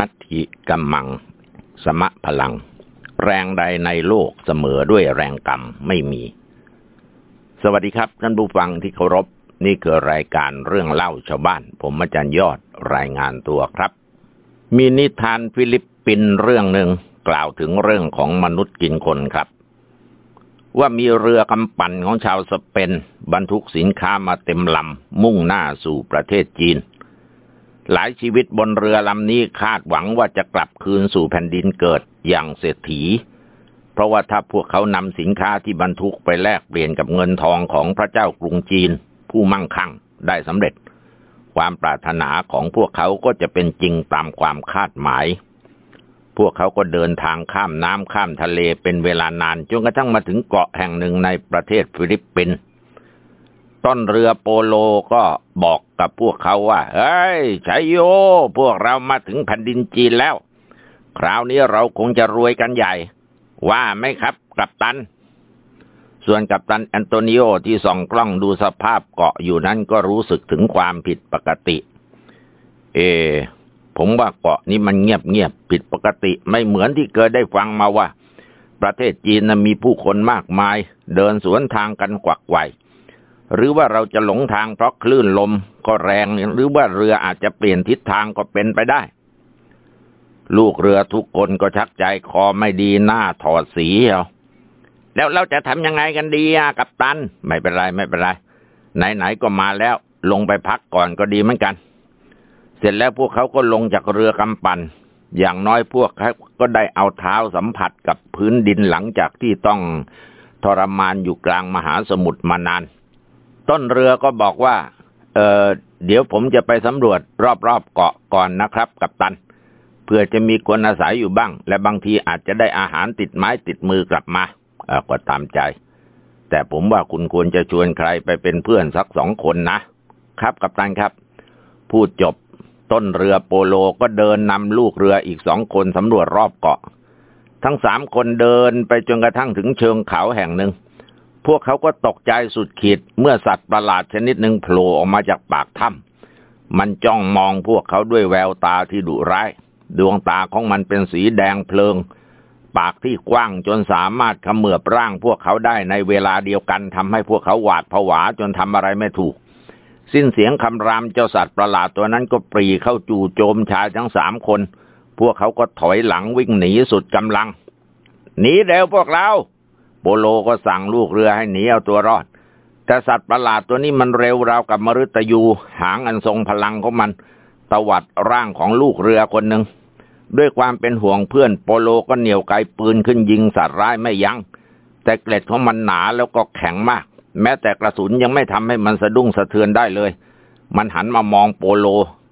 นัตถิกัมมัง สมะพลัง แรงใดในโลกเสมอด้วยแรงกรรมไม่มี สวัสดีครับท่านผู้ฟังที่เคารพ นี่คือรายการเรื่องเล่าชาวบ้าน ผมอาจารย์ยอดรายงานตัวครับ มีนิทานฟิลิปปินเรื่องหนึ่งกล่าวถึงเรื่องของมนุษย์กินคนครับ ว่ามีเรือกำปั่นของชาวสเปน บรรทุกสินค้ามาเต็มลำมุ่งหน้าสู่ประเทศจีน หลายชีวิตบนเรือลำนี้คาดหวังว่าจะกลับคืนสู่แผ่นดินเกิดอย่างเศรษฐี เพราะว่าถ้าพวกเขานำสินค้าที่บรรทุกไปแลกเปลี่ยนกับเงินทองของพระเจ้ากรุงจีน ผู้มั่งคั่งได้สำเร็จ ความปรารถนาของพวกเขาก็จะเป็นจริงตามความคาดหมาย พวกเขาก็เดินทางข้ามน้ำข้ามทะเลเป็นเวลานานจนกระทั่งมาถึงเกาะแห่งหนึ่งในประเทศฟิลิปปินส์ ต้นเรือโปโลก็บอกกับพวกเขาว่าเฮ้ยชัยโย พวกเรามาถึงแผ่นดินจีนแล้ว คราวนี้เราคงจะรวยกันใหญ่ ว่าไหมครับกัปตัน ส่วนกัปตันแอนโตนิโอที่ส่องกล้องดูสภาพเกาะอยู่นั้นก็รู้สึกถึงความผิดปกติ เอ ผมว่าเกาะนี้มันเงียบเงียบผิดปกติไม่เหมือนที่เคยได้ฟังมาว่า ประเทศจีนมีผู้คนมากมาย เดินสวนทางกันกวักไกว หรือว่าเราจะหลงทางเพราะคลื่นลมก็แรง หรือว่าเรืออาจจะเปลี่ยนทิศทางก็เป็นไปได้ ลูกเรือทุกคนก็ชักใจคอไม่ดีหน้าถอดสีเอาแล้วเราจะทำยังไงกันดีอะกัปตัน ไม่เป็นไรไม่เป็นไร ไหนๆก็มาแล้ว ลงไปพักก่อนก็ดีเหมือนกัน เสร็จแล้วพวกเขาก็ลงจากเรือกำปั่นอย่างน้อยพวกเขาก็ได้เอาเท้าสัมผัสกับพื้นดินหลังจากที่ต้องทรมานอยู่กลางมหาสมุทรมานาน ต้นเรือก็บอกว่า เออเดี๋ยวผมจะไปสำรวจรอบๆเกาะก่อนนะครับ กับตัน เพื่อจะมีคนอาศัยอยู่บ้าง และบางทีอาจจะได้อาหารติดไม้ติดมือกลับมาเออก็ตามใจ แต่ผมว่าคุณควรจะชวนใครไปเป็นเพื่อนสักสองคนนะ ครับกับตันครับ พูดจบต้นเรือโปโลก็เดินนำลูกเรืออีกสองคนสำรวจรอบเกาะ ทั้งสามคนเดินไปจนกระทั่งถึงเชิงเขาแห่งหนึ่ง พวกเขาก็ตกใจสุดขีดเมื่อสัตว์ประหลาดชนิดหนึ่งโผล่ออกมาจากปากถ้ำมันจ้องมองพวกเขาด้วยแววตาที่ดุร้าย ดวงตาของมันเป็นสีแดงเพลิง ปากที่กว้างจนสามารถเขมือบร่างพวกเขาได้ในเวลาเดียวกันทำให้พวกเขาหวาดผวาจนทำอะไรไม่ถูก สิ้นเสียงคำรามเจ้าสัตว์ประหลาดตัวนั้นก็ปรีเข้าจู่โจมชายทั้งสามคน พวกเขาก็ถอยหลังวิ่งหนีสุดกำลังหนีเร็วพวกเรา โปโลก็สั่งลูกเรือให้หนีเอาตัวรอด แต่สัตว์ประหลาดตัวนี้มันเร็วราวกับมฤตยูหางอันทรงพลังของมันตวัดร่างของลูกเรือคนหนึ่งด้วยความเป็นห่วงเพื่อนโปโลก็เหนี่ยวไกปืนขึ้นยิงสัตว์ร้ายไม่ยัง้งแต่เกล็ดของมันหนาแล้วก็แข็งมาก แม้แต่กระสุนยังไม่ทำให้มันสะดุ้งสะเทือนได้เลย มันหันมามองโปโล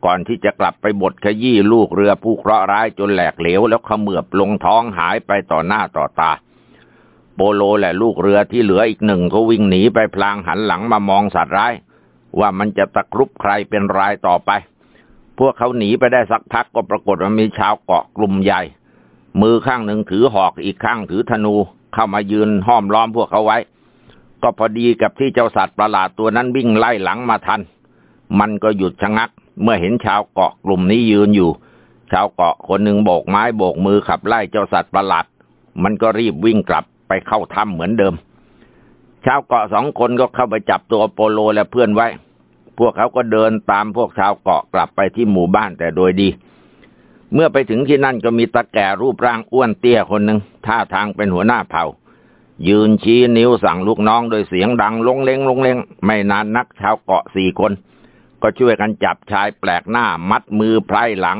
ก่อนที่จะกลับไปบดขยี้ลูกเรือผู้เคราะห์ร้ายจนแหลกเหลวแล้วเขมือบลงท้องหายไปต่อหน้าต่อตา โปโลและลูกเรือที่เหลืออีกหนึ่งก็วิ่งหนีไปพลางหันหลังมามองสัตว์ร้าย ว่ามันจะตะครุบใครเป็นรายต่อไป พวกเขาหนีไปได้สักพักก็ปรากฏว่ามีชาวเกาะกลุ่มใหญ่ มือข้างหนึ่งถือหอกอีกข้างถือธนูเข้ามายืนห้อมล้อมพวกเขาไว้ ก็พอดีกับที่เจ้าสัตว์ประหลาดตัวนั้นวิ่งไล่หลังมาทัน มันก็หยุดชะงัก เมื่อเห็นชาวเกาะกลุ่มนี้ยืนอยู่ ชาวเกาะคนหนึ่งโบกไม้โบกมือขับไล่เจ้าสัตว์ประหลาด มันก็รีบวิ่งกลับ ไปเข้าถ้ำเหมือนเดิม ชาวเกาะสองคนก็เข้าไปจับตัวโปโลและเพื่อนไว้ พวกเขาก็เดินตามพวกชาวเกาะกลับไปที่หมู่บ้านแต่โดยดี เมื่อไปถึงที่นั่นก็มีตาแก่รูปร่างอ้วนเตี้ยคนหนึ่งท่าทางเป็นหัวหน้าเผ่า ยืนชี้นิ้วสั่งลูกน้องโดยเสียงดังลงเลงลงเลงไม่นานนักชาวเกาะสี่คน ก็ช่วยกันจับชายแปลกหน้ามัดมือไพร่หลัง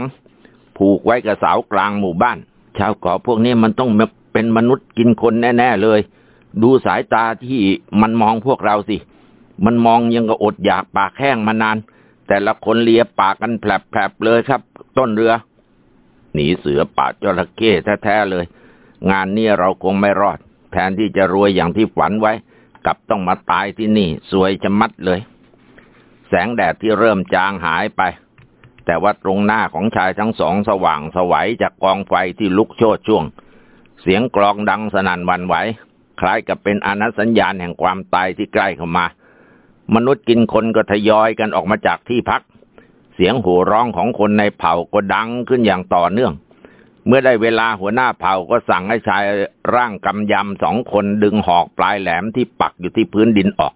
ผูกไว้กับเสากลางหมู่บ้านชาวเกาะพวกนี้มันต้อง เป็นมนุษย์กินคนแน่ๆเลย ดูสายตาที่มันมองพวกเราสิ มันมองยังก็อดอยากปากแห้งมานาน แต่ละคนเลียปากกันแผลบๆเลยครับ ต้นเรือ หนีเสือป่าจระเข้แท้ๆเลย งานนี้เราคงไม่รอด แทนที่จะรวยอย่างที่ฝันไว้ กลับต้องมาตายที่นี่ สวยจะมัดเลย แสงแดดที่เริ่มจางหายไปแต่ว่าตรงหน้าของชายทั้งสองสว่างสวัยจากกองไฟที่ลุกโชดช่วง เสียงกลองดังสนั่นวันไหว คล้ายกับเป็นอนัสัญญาณแห่งความตายที่ใกล้เข้ามา มนุษย์กินคนก็ทยอยกันออกมาจากที่พัก เสียงโห่ร้องของคนในเผ่าก็ดังขึ้นอย่างต่อเนื่อง เมื่อได้เวลาหัวหน้าเผ่าก็สั่งให้ชายร่างกำยำสองคนดึงหอกปลายแหลมที่ปักอยู่ที่พื้นดินออก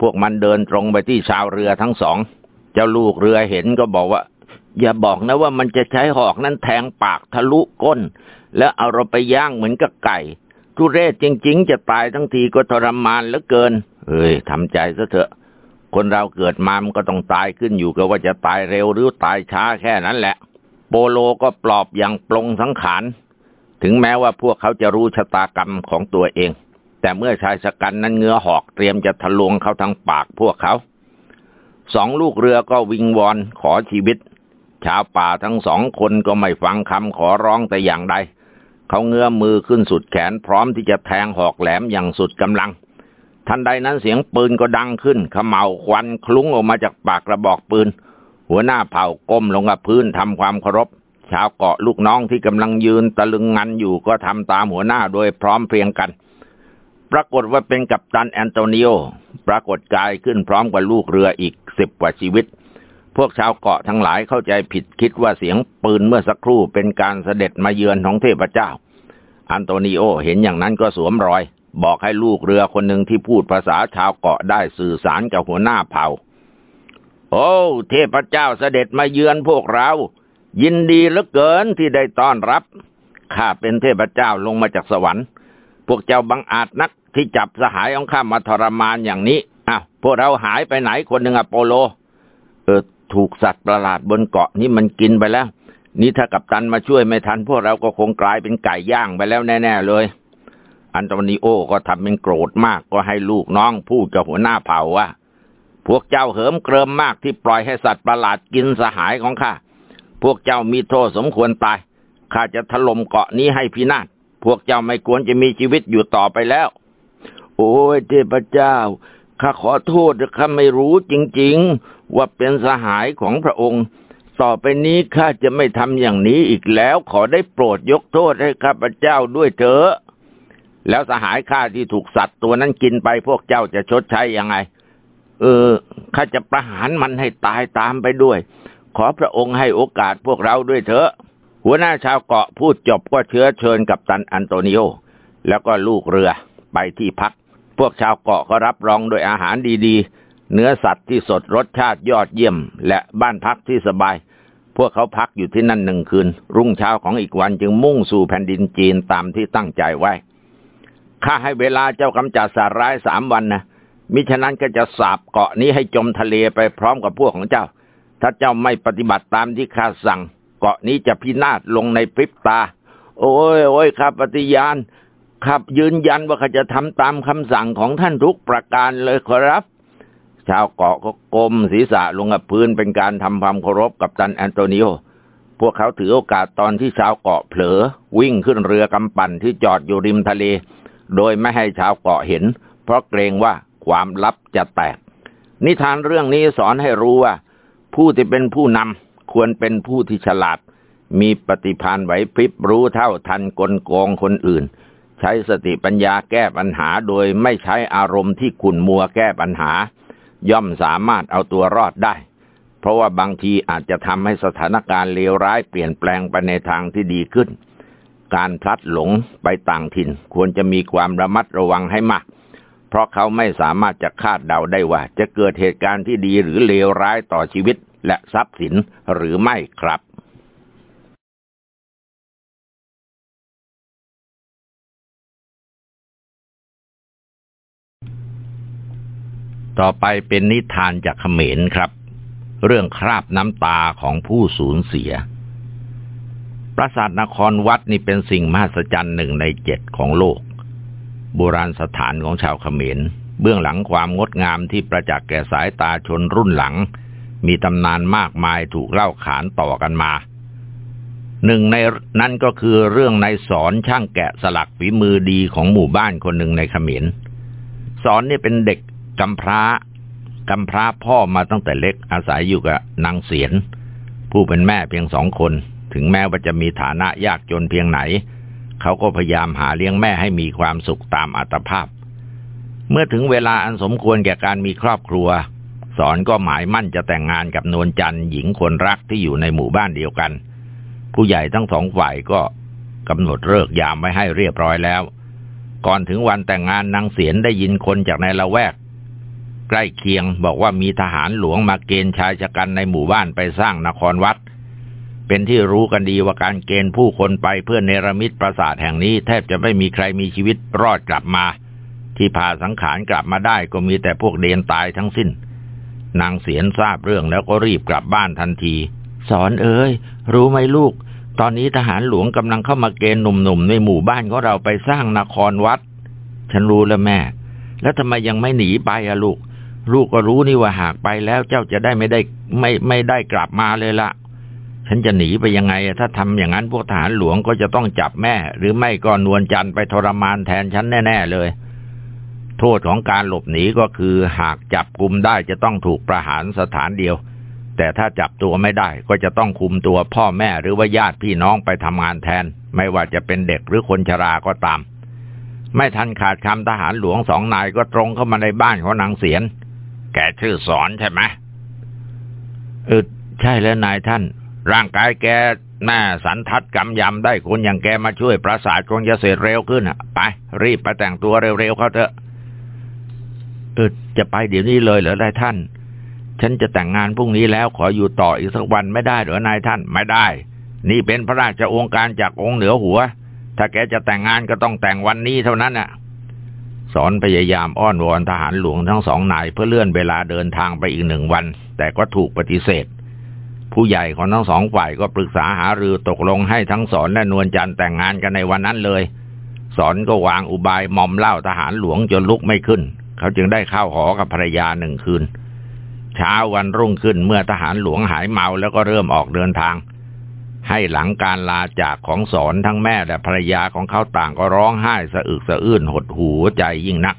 พวกมันเดินตรงไปที่ชาวเรือทั้งสอง เจ้าลูกเรือเห็นก็บอกว่า อย่าบอกนะว่ามันจะใช้หอกนั้นแทงปากทะลุก้น แล้วเอาเราไปย่างเหมือนกับไก่ทุเรศจริง ๆ จะตายทั้งทีก็ทรมานเหลือเกินเฮ้ยทำใจซะเถอะ คนเราเกิดมามันก็ต้องตายขึ้นอยู่กับว่าจะตายเร็วหรือตายช้าแค่นั้นแหละ โปโลก็ปลอบอย่างปลงสังขาร ถึงแม้ว่าพวกเขาจะรู้ชะตากรรมของตัวเอง แต่เมื่อชายชะกันนั้นเงื้อหอกเตรียมจะทะลวงเข้าทางปากพวกเขา สองลูกเรือก็วิงวอนขอชีวิต ชาวป่าทั้งสองคนก็ไม่ฟังคำขอร้องแต่อย่างใด เขาเงื้อมือขึ้นสุดแขนพร้อมที่จะแทงหอกแหลมอย่างสุดกำลัง ทันใดนั้นเสียงปืนก็ดังขึ้นขมเหลาควันคลุ้งออกมาจากปากกระบอกปืน หัวหน้าเผ่าก้มลงกับพื้นทำความเคารพ ชาวเกาะลูกน้องที่กำลังยืนตะลึงงันอยู่ก็ทำตามหัวหน้าโดยพร้อมเพรียงกัน ปรากฏว่าเป็นกัปตันแอนโตนิโอ ปรากฏกายขึ้นพร้อมกับลูกเรืออีกสิบกว่าชีวิต พวกชาวเกาะทั้งหลายเข้าใจผิดคิดว่าเสียงปืนเมื่อสักครู่เป็นการเสด็จมาเยือนของเทพเจ้า อันโตนิโอเห็นอย่างนั้นก็สวมรอย บอกให้ลูกเรือคนหนึ่งที่พูดภาษาชาวเกาะได้สื่อสารกับหัวหน้าเผ่า โอ้เทพเจ้าเสด็จมาเยือนพวกเรา ยินดีเหลือเกินที่ได้ต้อนรับข้าเป็นเทพเจ้าลงมาจากสวรรค์ พวกเจ้าบังอาจนักที่จับสหายของข้ามาทรมานอย่างนี้อ้าวพวกเราหายไปไหนคนหนึ่งอะโปโล ถูกสัตว์ประหลาดบนเกาะนี่มันกินไปแล้ว นี่ถ้ากับตันมาช่วยไม่ทัน พวกเราก็คงกลายเป็นไก่ย่างไปแล้วแน่ๆเลย อันโตนิโอก็ทำเป็นโกรธมากก็ให้ลูกน้องพูดกับหัวหน้าเผ่าว่า พวกเจ้าเหิมเกริมมากที่ปล่อยให้สัตว์ประหลาดกินสหายของข้า พวกเจ้ามีโทษสมควรตาย ข้าจะถล่มเกาะนี้ให้พินาศ พวกเจ้าไม่ควรจะมีชีวิตอยู่ต่อไปแล้ว โอ้ยเทพเจ้าข้าขอโทษข้าไม่รู้จริง ๆ ว่าเป็นสหายของพระองค์ ต่อไปนี้ข้าจะไม่ทำอย่างนี้อีกแล้ว ขอได้โปรดยกโทษให้ข้าพเจ้าด้วยเถอะ แล้วสหายข้าที่ถูกสัตว์ตัวนั้นกินไปพวกเจ้าจะชดใช้ยังไง เออข้าจะประหารมันให้ตายตามไปด้วย ขอพระองค์ให้โอกาสพวกเราด้วยเถอะ หัวหน้าชาวเกาะพูดจบก็เชื้อเชิญกับตันอันโตนิโอแล้วก็ลูกเรือไปที่พัก พวกชาวเกาะก็รับรองโดยอาหารดีๆ เนื้อสัตว์ที่สดรสชาติยอดเยี่ยม และบ้านพักที่สบาย พวกเขาพักอยู่ที่นั่นหนึ่งคืน รุ่งเช้าของอีกวันจึงมุ่งสู่แผ่นดินจีนตามที่ตั้งใจไว้ ข้าให้เวลาเจ้ากำจัดสาร้ายสามวันนะ มิฉะนั้นก็จะสาบเกาะนี้ให้จมทะเลไปพร้อมกับพวกของเจ้า ถ้าเจ้าไม่ปฏิบัติตามที่ข้าสั่ง เกาะนี้จะพินาศลงในพริบตา โอ้ยโอ้ยข้าปฏิญาณข้ายืนยันว่าข้าจะทำตามคำสั่งของท่านทุกประการเลยครับ ชาวเกาะก็กลมศีรษะลงกับพื้นเป็นการทำความเคารพกับตันแอนโตนิโอ พวกเขาถือโอกาสตอนที่ชาวเกาะเผลอ วิ่งขึ้นเรือกำปั่นที่จอดอยู่ริมทะเล โดยไม่ให้ชาวเกาะเห็น เพราะเกรงว่าความลับจะแตก นิทานเรื่องนี้สอนให้รู้ว่า ผู้ที่เป็นผู้นำควรเป็นผู้ที่ฉลาด มีปฏิภาณไหวพริบรู้เท่าทันกลโกงคนอื่น ใช้สติปัญญาแก้ปัญหาโดยไม่ใช้อารมณ์ที่ขุ่นมัวแก้ปัญหา ย่อมสามารถเอาตัวรอดได้ เพราะว่าบางทีอาจจะทำให้สถานการณ์เลวร้ายเปลี่ยนแปลงไปในทางที่ดีขึ้น การพลัดหลงไปต่างถิ่นควรจะมีความระมัดระวังให้มาก เพราะเขาไม่สามารถจะคาดเดาได้ว่า จะเกิดเหตุการณ์ที่ดีหรือเลวร้ายต่อชีวิตและทรัพย์สินหรือไม่ครับ ต่อไปเป็นนิทานจากเขมรครับ เรื่องคราบน้ำตาของผู้สูญเสีย ปราสาทนครวัดนี่เป็นสิ่งมหัศจรรย์หนึ่งในเจ็ดของโลก โบราณสถานของชาวเขมร เบื้องหลังความงดงามที่ประจักษ์แก่สายตาชนรุ่นหลัง มีตำนานมากมายถูกเล่าขานต่อกันมา หนึ่งในนั้นก็คือเรื่องในสอนช่างแกะสลักฝีมือดีของหมู่บ้านคนหนึ่งในเขมรสอนนี่เป็นเด็ก กำพร้ากำพร้าพ่อมาตั้งแต่เล็กอาศัยอยู่กับนางเสียน ผู้เป็นแม่เพียงสองคน ถึงแม้ว่าจะมีฐานะยากจนเพียงไหน เขาก็พยายามหาเลี้ยงแม่ให้มีความสุขตามอัตภาพ เมื่อถึงเวลาอันสมควรแก่การมีครอบครัว สอนก็หมายมั่นจะแต่งงานกับนวลจันทร์หญิงคนรักที่อยู่ในหมู่บ้านเดียวกัน ผู้ใหญ่ทั้งสองฝ่ายก็กำหนดเลิกยามไว้ให้เรียบร้อยแล้ว ก่อนถึงวันแต่งงานนางเสียนได้ยินคนจากในละแวก ใกล้เคียงบอกว่ามีทหารหลวงมาเกณฑ์ชายชะกันในหมู่บ้านไปสร้างนครวัด เป็นที่รู้กันดีว่าการเกณฑ์ผู้คนไปเพื่อเนรมิตปราสาทแห่งนี้แทบจะไม่มีใครมีชีวิตรอดกลับมา ที่พาสังขารกลับมาได้ก็มีแต่พวกเดนตายทั้งสิ้น นางเสียนทราบเรื่องแล้วก็รีบกลับบ้านทันที สอนเอ้ยรู้ไหมลูก ตอนนี้ทหารหลวงกำลังเข้ามาเกณฑ์หนุ่มๆในหมู่บ้านของเราไปสร้างนครวัด ฉันรู้แล้วแม่ แล้วทำไมยังไม่หนีไปอะลูก ลูกก็รู้นี่ว่าหากไปแล้วเจ้าจะได้ไม่ได้ไม่ไม่ได้กลับมาเลยละฉันจะหนีไปยังไง ถ้าทำอย่างนั้นพวกทหารหลวงก็จะต้องจับแม่ หรือไม่ก็นวลจันทร์ไปทรมานแทนฉันแน่ ๆ เลย โทษของการหลบหนีก็คือหากจับกลุมได้จะต้องถูกประหารสถานเดียว แต่ถ้าจับตัวไม่ได้ก็จะต้องคุมตัวพ่อแม่หรือว่าญาติพี่น้องไปทำงานแทน ไม่ว่าจะเป็นเด็กหรือคนชราก็ตาม ไม่ทันขาดคำทหารหลวงสองนายก็ตรงเข้ามาในบ้านของนางเสียน แกชื่อสอนใช่ไหมเออใช่แล้วนายท่าน ร่างกายแกแม่สันทัดกำยำได้คนอย่างแกมาช่วยประสาทคงจะเสร็จเร็วขึ้นอะ ไป รีบไปแต่งตัวเร็วๆเขาเถอะเออจะไปเดี๋ยวนี้เลยเหรอนายท่าน ฉันจะแต่งงานพรุ่งนี้แล้วขออยู่ต่ออีกสักวันไม่ได้เหรอนายท่านไม่ได้ นี่เป็นพระราชองค์การจากองค์เหนือหัว ถ้าแกจะแต่งงานก็ต้องแต่งวันนี้เท่านั้นน่ะ สอนพยายามอ้อนวอนทหารหลวงทั้งสองนายเพื่อเลื่อนเวลาเดินทางไปอีกหนึ่งวัน แต่ก็ถูกปฏิเสธ ผู้ใหญ่ของทั้งสองฝ่ายก็ปรึกษาหารือตกลงให้ทั้งสอนและนวลจันทร์แต่งงานกันในวันนั้นเลย สอนก็วางอุบายมอมเหล้าทหารหลวงจนลุกไม่ขึ้น เขาจึงได้เข้าหอกับภรรยาหนึ่งคืน เช้าวันรุ่งขึ้นเมื่อทหารหลวงหายเมาแล้วก็เริ่มออกเดินทาง ให้หลังการลาจากของสอนทั้งแม่และภรรยาของเขาต่างก็ร้องไห้สะอึกสะอื้นหดหูใจยิ่งนัก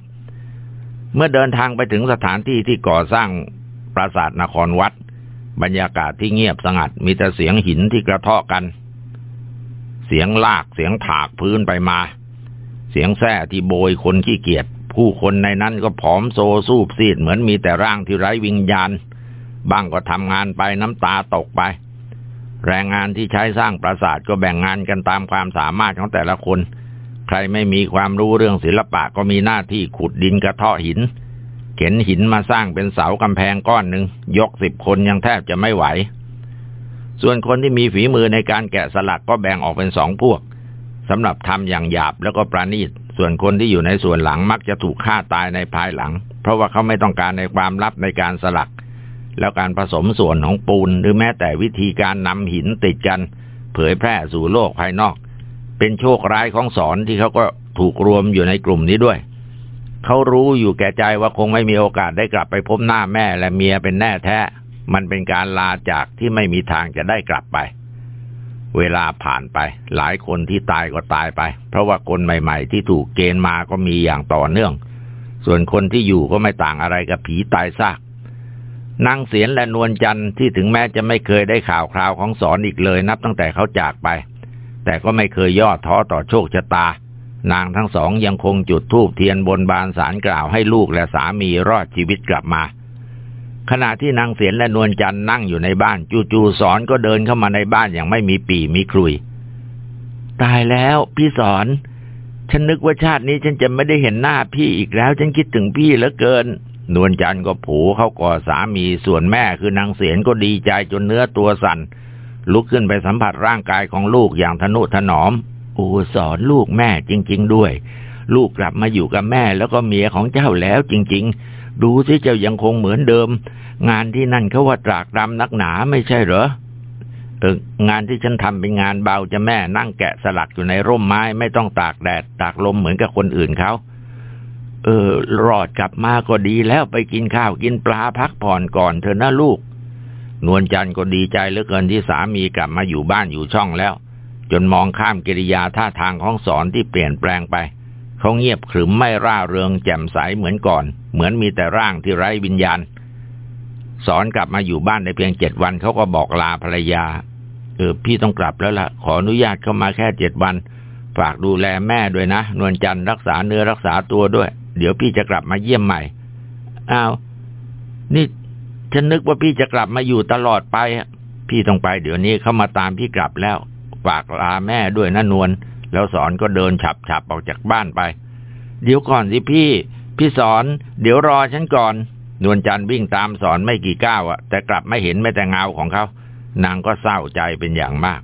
เมื่อเดินทางไปถึงสถานที่ที่ก่อสร้างปราสาทนครวัด บรรยากาศที่เงียบสงัดมีแต่เสียงหินที่กระเทาะกัน เสียงลากเสียงถากพื้นไปมา เสียงแส้ที่โบยคนขี้เกียจผู้คนในนั้นก็ผอมโซซูบซีดเหมือนมีแต่ร่างที่ไร้วิญญาณบ้างก็ทำงานไปน้ำตาตกไป แรงงานที่ใช้สร้างปราสาทก็แบ่งงานกันตามความสามารถของแต่ละคน ใครไม่มีความรู้เรื่องศิลปะก็มีหน้าที่ขุดดินกระเทาะหิน เข็นหินมาสร้างเป็นเสากำแพงก้อนหนึ่งยกสิบคนยังแทบจะไม่ไหว ส่วนคนที่มีฝีมือในการแกะสลักก็แบ่งออกเป็นสองพวกสำหรับทำอย่างหยาบแล้วก็ประณีต ส่วนคนที่อยู่ในส่วนหลังมักจะถูกฆ่าตายในภายหลัง เพราะว่าเขาไม่ต้องการในความลับในการสลัก แล้วการผสมส่วนของปูนหรือแม้แต่วิธีการนำหินติดกัน เผยแพร่สู่โลกภายนอก เป็นโชคร้ายของสอนที่เขาก็ถูกรวมอยู่ในกลุ่มนี้ด้วย เขารู้อยู่แก่ใจว่าคงไม่มีโอกาสได้กลับไปพบหน้าแม่และเมียเป็นแน่แท้ มันเป็นการลาจากที่ไม่มีทางจะได้กลับไป เวลาผ่านไป หลายคนที่ตายก็ตายไป เพราะว่าคนใหม่ ๆ ที่ถูกเกณฑ์มาก็มีอย่างต่อเนื่อง ส่วนคนที่อยู่ก็ไม่ต่างอะไรกับผีตายซาก นางเสียนและนวลจันทร์ที่ถึงแม้จะไม่เคยได้ข่าวคราวของสอนอีกเลย นับตั้งแต่เขาจากไป แต่ก็ไม่เคยย่อท้อต่อโชคชะตา นางทั้งสองยังคงจุดธูปเทียนบนบานสารกล่าวให้ลูกและสามีรอดชีวิตกลับมา ขณะที่นางเสียนและนวลจันทร์นั่งอยู่ในบ้านจู่ๆสอนก็เดินเข้ามาในบ้านอย่างไม่มีปีมีครุย ตายแล้วพี่สอน ฉันนึกว่าชาตินี้ฉันจะไม่ได้เห็นหน้าพี่อีกแล้ว ฉันคิดถึงพี่เหลือเกิน นวลจันทร์ก็ผูเข้ากอดสามีส่วนแม่คือนางเสียนก็ดีใจจนเนื้อตัวสั่นลุกขึ้นไปสัมผัสร่างกายของลูกอย่างทนุถนอมอ้สอนลูกแม่จริง ๆ ด้วย ลูกกลับมาอยู่กับแม่แล้วก็เมียของเจ้าแล้วจริง ๆ ดูสิเจ้ายังคงเหมือนเดิม งานที่นั่นเขาว่าตรากตรำนักหนาไม่ใช่เหรอเอองานที่ฉันทำเป็นงานเบาจะแม่นั่งแกะสลักอยู่ในร่มไม้ไม่ต้องตากแดดตากลมเหมือนกับคนอื่นเขา เออรอดกลับมาก็ดีแล้วไปกินข้าวกินปลาพักผ่อนก่อนเถอะนะลูก นวลจันทร์ก็ดีใจเหลือเกินที่สามีกลับมาอยู่บ้านอยู่ช่องแล้ว จนมองข้ามกิริยาท่าทางของสอนที่เปลี่ยนแปลงไป เขาเงียบขรึมไม่ร่าเริงแจ่มใสเหมือนก่อน เหมือนมีแต่ร่างที่ไร้วิญญาณ สอนกลับมาอยู่บ้านได้เพียงเจ็ดวันเขาก็บอกลาภรรยา เออ พี่ต้องกลับแล้วล่ะ ขออนุญาตเข้ามาแค่เจ็ดวัน ฝากดูแลแม่ด้วยนะ นวลจันทร์รักษาเนื้อรักษาตัวด้วย เดี๋ยวพี่จะกลับมาเยี่ยมใหม่อ้าวนี่ฉันนึกว่าพี่จะกลับมาอยู่ตลอดไป พี่ต้องไปเดี๋ยวนี้เขามาตามพี่กลับแล้ว ฝากลาแม่ด้วยนะนวล แล้วสอนก็เดินฉับฉับออกจากบ้านไป เดี๋ยวก่อนสิพี่ พี่สอน เดี๋ยวรอฉันก่อน นวลจันทร์วิ่งตามสอนไม่กี่ก้าวอะแต่กลับไม่เห็นแม้แต่เงาของเขา นางก็เศร้าใจเป็นอย่างมาก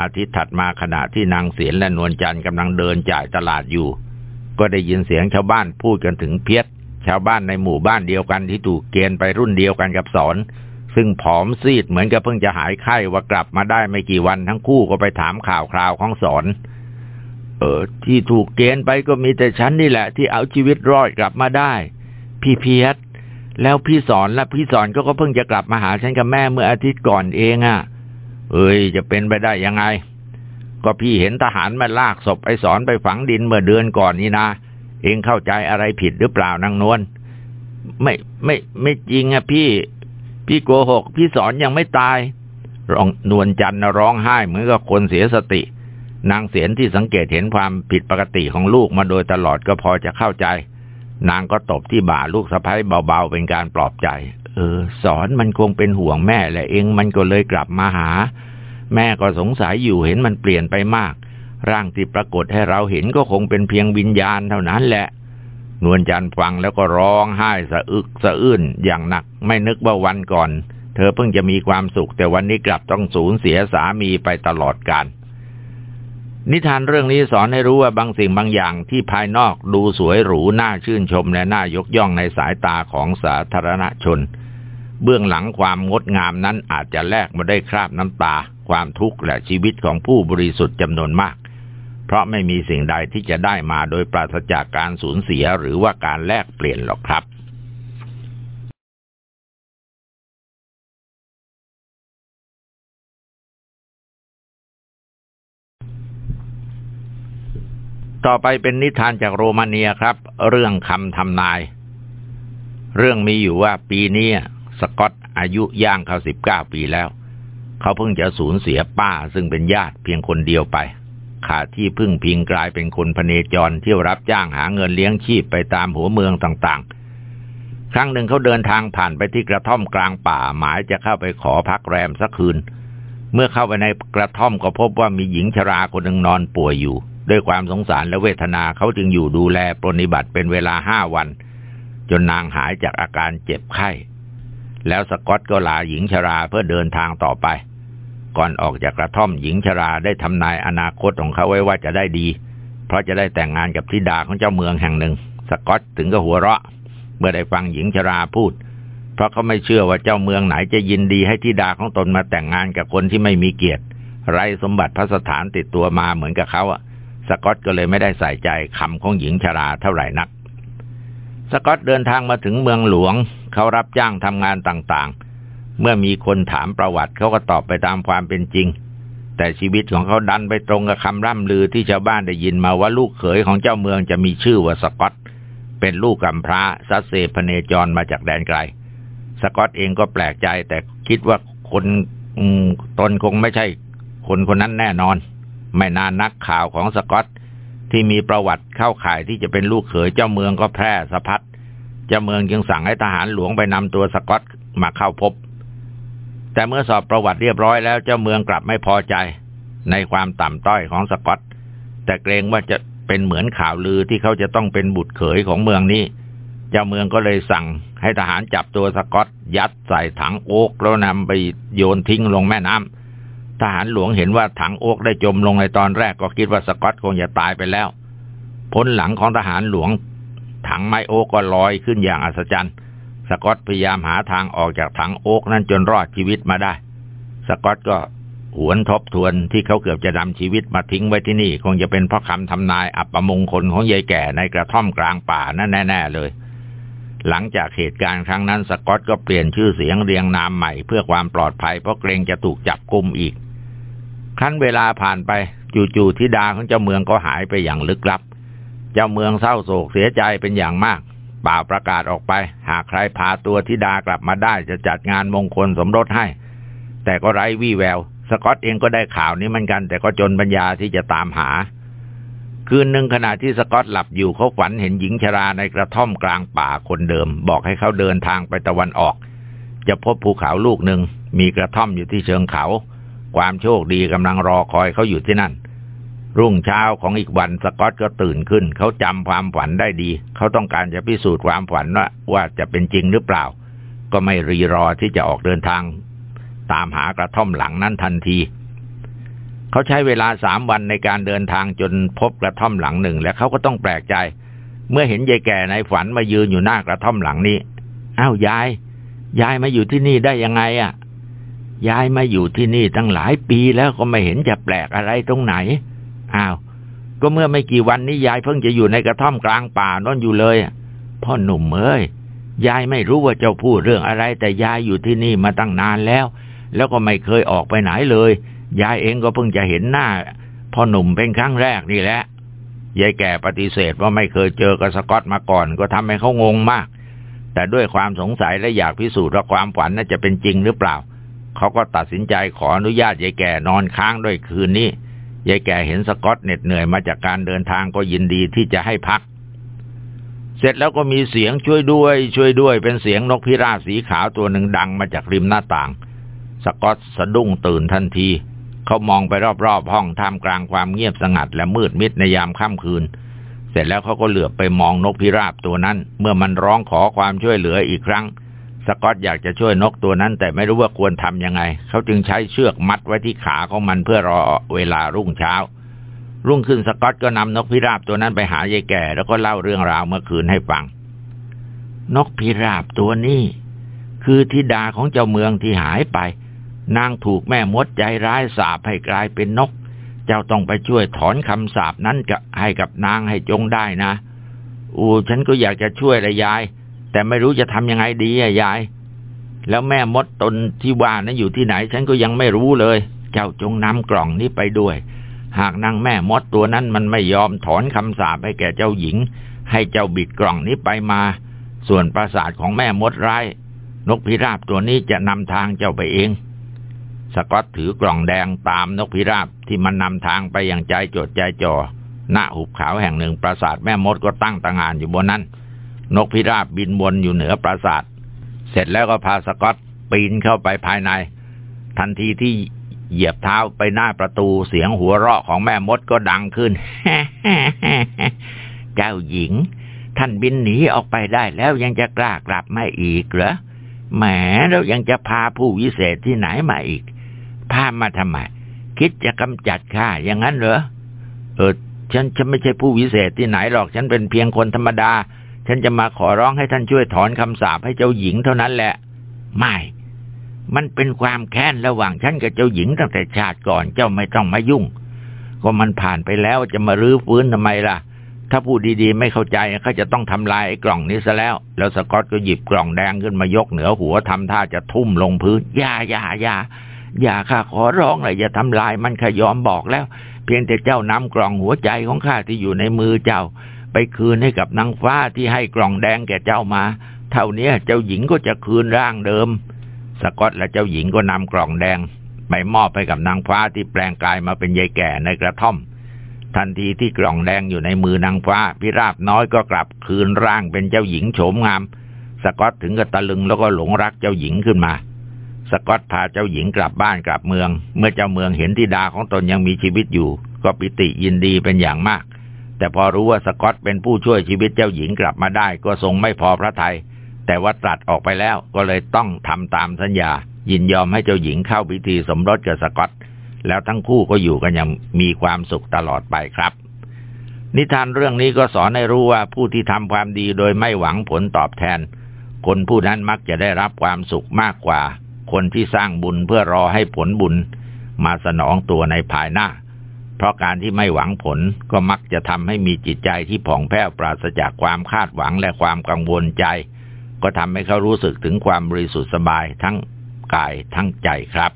อาทิตย์ถัดมาขณะที่นางเสียนและนวลจันทร์กำลังเดินจ่ายตลาดอยู่ ก็ได้ยินเสียงชาวบ้านพูดกันถึงเพียรชาวบ้านในหมู่บ้านเดียวกันที่ถูกเกณฑ์ไปรุ่นเดียวกันกับสอน ซึ่งผอมซีดเหมือนกับเพิ่งจะหายไข้ว่ากลับมาได้ไม่กี่วันทั้งคู่ก็ไปถามข่าวคราวของสอน เออ ที่ถูกเกณฑ์ไปก็มีแต่ฉันนี่แหละ ที่เอาชีวิตรอดกลับมาได้ พี่เพียรแล้วพี่สอนและพี่สอนก็ก็เพิ่งจะกลับมาหาฉันกับแม่เมื่ออาทิตย์ก่อนเองอะ่ะ เอ้ยจะเป็นไปได้ยังไง ก็พี่เห็นทหารมาลากศพไอ้สอนไปฝังดินเมื่อเดือนก่อนนี่นะ เองเข้าใจอะไรผิดหรือเปล่านางนวลไม่ไม่ไม่จริงอะพี่ พี่โกหก พี่สอนยังไม่ตายร้องนวลจันทร์ร้องไห้เหมือนกับคนเสียสติ นางเสียนที่สังเกตเห็นความผิดปกติของลูกมาโดยตลอดก็พอจะเข้าใจ นางก็ตบที่บ่าลูกสะพ้ายเบาๆเป็นการปลอบใจ เออ สอนมันคงเป็นห่วงแม่แหละเองมันก็เลยกลับมาหา แม่ก็สงสัยอยู่เห็นมันเปลี่ยนไปมาก ร่างที่ปรากฏให้เราเห็นก็คงเป็นเพียงวิญญาณเท่านั้นแหละ นวลจันทร์ฟังแล้วก็ร้องไห้สะอึกสะอื้นอย่างหนัก ไม่นึกว่าวันก่อน เธอเพิ่งจะมีความสุขแต่วันนี้กลับต้องสูญเสียสามีไปตลอดกาลนิทานเรื่องนี้สอนให้รู้ว่าบางสิ่งบางอย่างที่ภายนอกดูสวยหรูน่าชื่นชมและน่ายกย่องในสายตาของสาธารณชน เบื้องหลังความงดงามนั้นอาจจะแลกมาได้คราบน้ำตา ความทุกข์และชีวิตของผู้บริสุทธิ์จำนวนมาก เพราะไม่มีสิ่งใดที่จะได้มาโดยปราศจากการสูญเสียหรือว่าการแลกเปลี่ยนหรอกครับต่อไปเป็นนิทานจากโรมาเนียครับ เรื่องคำทำนาย เรื่องมีอยู่ว่าปีนี้สกอตอายุย่างเข้าสิบเก้าปีแล้ว เขาเพิ่งจะสูญเสียป้าซึ่งเป็นญาติเพียงคนเดียวไป ขาดที่พึ่งพิงกลายเป็นคนพเนจรที่รับจ้างหาเงินเลี้ยงชีพไปตามหัวเมืองต่างๆ ครั้งหนึ่งเขาเดินทางผ่านไปที่กระท่อมกลางป่าหมายจะเข้าไปขอพักแรมสักคืน เมื่อเข้าไปในกระท่อมก็พบว่ามีหญิงชราคนหนึ่งนอนป่วยอยู่ ด้วยความสงสารและเวทนาเขาจึงอยู่ดูแลปรนิบัติเป็นเวลาห้าวัน จนนางหายจากอาการเจ็บไข้แล้วสกอตก็ลาหญิงชราเพื่อเดินทางต่อไป ก่อนออกจากกระท่อมหญิงชราได้ทำนายอนาคตของเขาไว้ว่าจะได้ดี เพราะจะได้แต่งงานกับธิดาของเจ้าเมืองแห่งหนึ่ง สกอตถึงก็หัวเราะ เมื่อได้ฟังหญิงชราพูด เพราะเขาไม่เชื่อว่าเจ้าเมืองไหนจะยินดีให้ธิดาของตนมาแต่งงานกับคนที่ไม่มีเกียรติ ไรสมบัติพระสถานติดตัวมาเหมือนกับเขาอะสกอตก็เลยไม่ได้ใส่ใจคำของหญิงชราเท่าไหร่นัก สกอตเดินทางมาถึงเมืองหลวง เขารับจ้างทำงานต่างๆ เมื่อมีคนถามประวัติเขาก็ตอบไปตามความเป็นจริง แต่ชีวิตของเขาดันไปตรงกับคำร่ำลือที่ชาวบ้านได้ยินมาว่าลูกเขยของเจ้าเมืองจะมีชื่อว่าสกอต เป็นลูกกำพร้าซัสเซพเนจรมาจากแดนไกล สกอตเองก็แปลกใจแต่คิดว่าคนตนคงไม่ใช่คนคนนั้นแน่นอน ไม่นานนักข่าวของสกอตที่มีประวัติเข้าข่ายที่จะเป็นลูกเขยเจ้าเมืองก็แพร่สะพัด เจ้าเมืองจึงสั่งให้ทหารหลวงไปนำตัวสกอตมาเข้าพบ แต่เมื่อสอบประวัติเรียบร้อยแล้วเจ้าเมืองกลับไม่พอใจ ในความต่ำต้อยของสกอต แต่เกรงว่าจะเป็นเหมือนข่าวลือที่เขาจะต้องเป็นบุตรเขยของเมืองนี้ เจ้าเมืองก็เลยสั่งให้ทหารจับตัวสกอต ยัดใส่ถังโอ๊กแล้วนำไปโยนทิ้งลงแม่น้ำทหารหลวงเห็นว่าถังโอ๊กได้จมลงในตอนแรกก็คิดว่าสกอตคงจะตายไปแล้ว พ้นหลังของทหารหลวง ถังไม้โอ๊กก็ลอยขึ้นอย่างอัศจรรย์ สกอตพยายามหาทางออกจากถังโอ๊กนั้นจนรอดชีวิตมาได้ สกอตก็หวนทบทวนที่เขาเกือบจะนำชีวิตมาทิ้งไว้ที่นี่ คงจะเป็นเพราะคำทำนายอัปมงคลของยายแก่ในกระท่อมกลางป่านั่นแน่ ๆ เลย หลังจากเหตุการณ์ครั้งนั้นสกอตก็เปลี่ยนชื่อเสียงเรียงนามใหม่เพื่อความปลอดภัยเพราะเกรงจะถูกจับกุมอีก ครั้นเวลาผ่านไปจู่ๆทิดาของเจ้าเมืองก็หายไปอย่างลึกลับ เจ้าเมืองเศร้าโศกเสียใจเป็นอย่างมาก ป่าประกาศออกไป หากใครพาตัวธิดากลับมาได้จะจัดงานมงคลสมรสให้ แต่ก็ไร้วี่แวว สกอตเองก็ได้ข่าวนี้เหมือนกัน แต่ก็จนปัญญาที่จะตามหา คืนหนึ่งขณะที่สกอตหลับอยู่เขาฝันเห็นหญิงชราในกระท่อมกลางป่าคนเดิม บอกให้เขาเดินทางไปตะวันออก จะพบภูเขาลูกหนึ่งมีกระท่อมอยู่ที่เชิงเขา ความโชคดีกำลังรอคอยเขาอยู่ที่นั่น รุ่งเช้าของอีกวันสกอตก็ตื่นขึ้น เขาจำความฝันได้ดี เขาต้องการจะพิสูจน์ความฝันว่าว่าจะเป็นจริงหรือเปล่า ก็ไม่รีรอที่จะออกเดินทาง ตามหากระท่อมหลังนั้นทันที เขาใช้เวลาสามวันในการเดินทางจนพบกระท่อมหลังหนึ่ง และเขาก็ต้องแปลกใจ เมื่อเห็นยายแก่ในฝันมายืนอยู่หน้ากระท่อมหลังนี้อ้าวยาย ยายมาอยู่ที่นี่ได้ยังไงอะ ยายมาอยู่ที่นี่ตั้งหลายปีแล้วก็ไม่เห็นจะแปลกอะไรตรงไหน อ้าว ก็เมื่อไม่กี่วันนี้ยายเพิ่งจะอยู่ในกระท่อมกลางป่านอนอยู่เลยพ่อหนุ่มเอ้ยยายไม่รู้ว่าเจ้าพูดเรื่องอะไร แต่ยายอยู่ที่นี่มาตั้งนานแล้ว แล้วก็ไม่เคยออกไปไหนเลย ยายเองก็เพิ่งจะเห็นหน้าพ่อหนุ่มเป็นครั้งแรกนี่แหละยายแก่ปฏิเสธว่าไม่เคยเจอกับสกอตมาก่อน ก็ทำให้เขางงมาก แต่ด้วยความสงสัยและอยากพิสูจน์ว่าความฝันน่าจะเป็นจริงหรือเปล่า เขาก็ตัดสินใจขออนุญาตยายแก่นอนค้างด้วยคืนนี้ ยายแก่เห็นสกอตเหน็ดเหนื่อยมาจากการเดินทางก็ยินดีที่จะให้พัก เสร็จแล้วก็มีเสียงช่วยด้วย ช่วยด้วย เป็นเสียงนกพิราบสีขาวตัวหนึ่งดังมาจากริมหน้าต่าง สกอตสะดุ้งตื่นทันที เขามองไปรอบๆห้องท่ามกลางความเงียบสงัดและมืดมิดในยามค่ำคืน เสร็จแล้วเขาก็เหลือบไปมองนกพิราบตัวนั้น เมื่อมันร้องขอความช่วยเหลืออีกครั้ง สกอตอยากจะช่วยนกตัวนั้น แต่ไม่รู้ว่าควรทำยังไง เขาจึงใช้เชือกมัดไว้ที่ขาของมันเพื่อรอเวลารุ่งเช้า รุ่งขึ้นสกอตก็นำนกพิราบตัวนั้นไปหายายแก่ แล้วก็เล่าเรื่องราวเมื่อคืนให้ฟัง นกพิราบตัวนี้ คือธิดาของเจ้าเมืองที่หายไป นางถูกแม่มดใจร้ายสาปให้กลายเป็นนก เจ้าต้องไปช่วยถอนคำสาปนั้นกับให้กับนางให้จงได้นะ อูฉันก็อยากจะช่วยละยาย แต่ไม่รู้จะทำยังไงดีอะยาย แล้วแม่มดตนที่ว่านั้นอยู่ที่ไหน ฉันก็ยังไม่รู้เลย เจ้าจงนำกล่องนี้ไปด้วย หากนางแม่มดตัวนั้นมันไม่ยอมถอนคำสาปให้แก่เจ้าหญิง ให้เจ้าบิดกล่องนี้ไปมา ส่วนปราสาทของแม่มดร้ายนกพิราบตัวนี้จะนำทางเจ้าไปเอง สกอตถือกล่องแดงตามนกพิราบที่มันนำทางไปอย่างใจจดใจจ่อณหุบเขาแห่งหนึ่งปราสาทแม่มดก็ตั้งตางานอยู่บนนั้น นกพิราบบินวนอยู่เหนือปราสาท เสร็จแล้วก็พาสกอตปีนเข้าไปภายใน ทันทีที่เหยียบเท้าไปหน้าประตูเสียงหัวเราะของแม่มดก็ดังขึ้น เจ้าหญิง ท่านบินหนีออกไปได้แล้วยังจะกล้ากลับมาอีกเหรอ แหมเรายังจะพาผู้วิเศษที่ไหนมาอีก พามาทำไม คิดจะกำจัดข้าอย่างนั้นเหรอ เออ ฉันฉันไม่ใช่ผู้วิเศษที่ไหนหรอก ฉันเป็นเพียงคนธรรมดา ฉันจะมาขอร้องให้ท่านช่วยถอนคำสาปให้เจ้าหญิงเท่านั้นแหละ ไม่ มันเป็นความแค้นระหว่างฉันกับเจ้าหญิงตั้งแต่ชาติก่อนเจ้าไม่ต้องมายุ่ง ก็มันผ่านไปแล้วจะมารื้อฟื้นทำไมล่ะ ถ้าพูดดีๆ ไม่เข้าใจเขาจะต้องทำลายไอ้กล่องนี้ซะแล้ว แล้วสกอตก็หยิบกล่องแดงขึ้นมายกเหนือหัวทำท่าจะทุ่มลงพื้นอย่าอย่าอย่าอย่าข้าขอร้องเลยอย่าทำลายมันข้ายอมบอกแล้ว เพียงแต่เจ้านำกล่องหัวใจของข้าที่อยู่ในมือเจ้า ไปคืนให้กับนางฟ้าที่ให้กล่องแดงแก่เจ้ามา เท่านี้เจ้าหญิงก็จะคืนร่างเดิม สกอตและเจ้าหญิงก็นำกล่องแดง ไปมอบไปกับนางฟ้าที่แปลงกายมาเป็นยายแก่ในกระท่อม ทันทีที่กล่องแดงอยู่ในมือนางฟ้า พิราบน้อยก็กลับคืนร่างเป็นเจ้าหญิงโฉมงาม สกอตถึงกับตะลึงแล้วก็หลงรักเจ้าหญิงขึ้นมาสกอตพาเจ้าหญิงกลับบ้านกลับเมือง เมื่อเจ้าเมืองเห็นธิดาของตนยังมีชีวิตอยู่ ก็ปิติยินดีเป็นอย่างมาก แต่พอรู้ว่าสกอตเป็นผู้ช่วยชีวิตเจ้าหญิงกลับมาได้ ก็ทรงไม่พอพระทยัยแต่ว่าตรัสออกไปแล้วก็เลยต้องทำตามสัญญา ยินยอมให้เจ้าหญิงเข้าพิธีสมรสกับสกอต แล้วทั้งคู่ก็อยู่กันอย่างมีความสุขตลอดไปครับ นิทานเรื่องนี้ก็สอนให้รู้ว่าผู้ที่ทำความดีโดยไม่หวังผลตอบแทน คนผู้นั้นมักจะได้รับความสุขมากกว่า คนที่สร้างบุญเพื่อรอให้ผลบุญ มาสนองตัวในภายหน้า เพราะการที่ไม่หวังผลก็มักจะทำให้มีจิตใจที่ผ่องแผ้วปราศจากความคาดหวังและความกังวลใจ ก็ทำให้เขารู้สึกถึงความบริสุทธิ์สบายทั้งกายทั้งใจครับ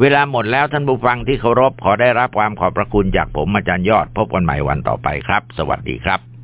เวลาหมดแล้วท่านผู้ฟังที่เคารพขอได้รับความขอบพระคุณจากผมอาจารย์ยอด พบกันใหม่วันต่อไปครับ สวัสดีครับ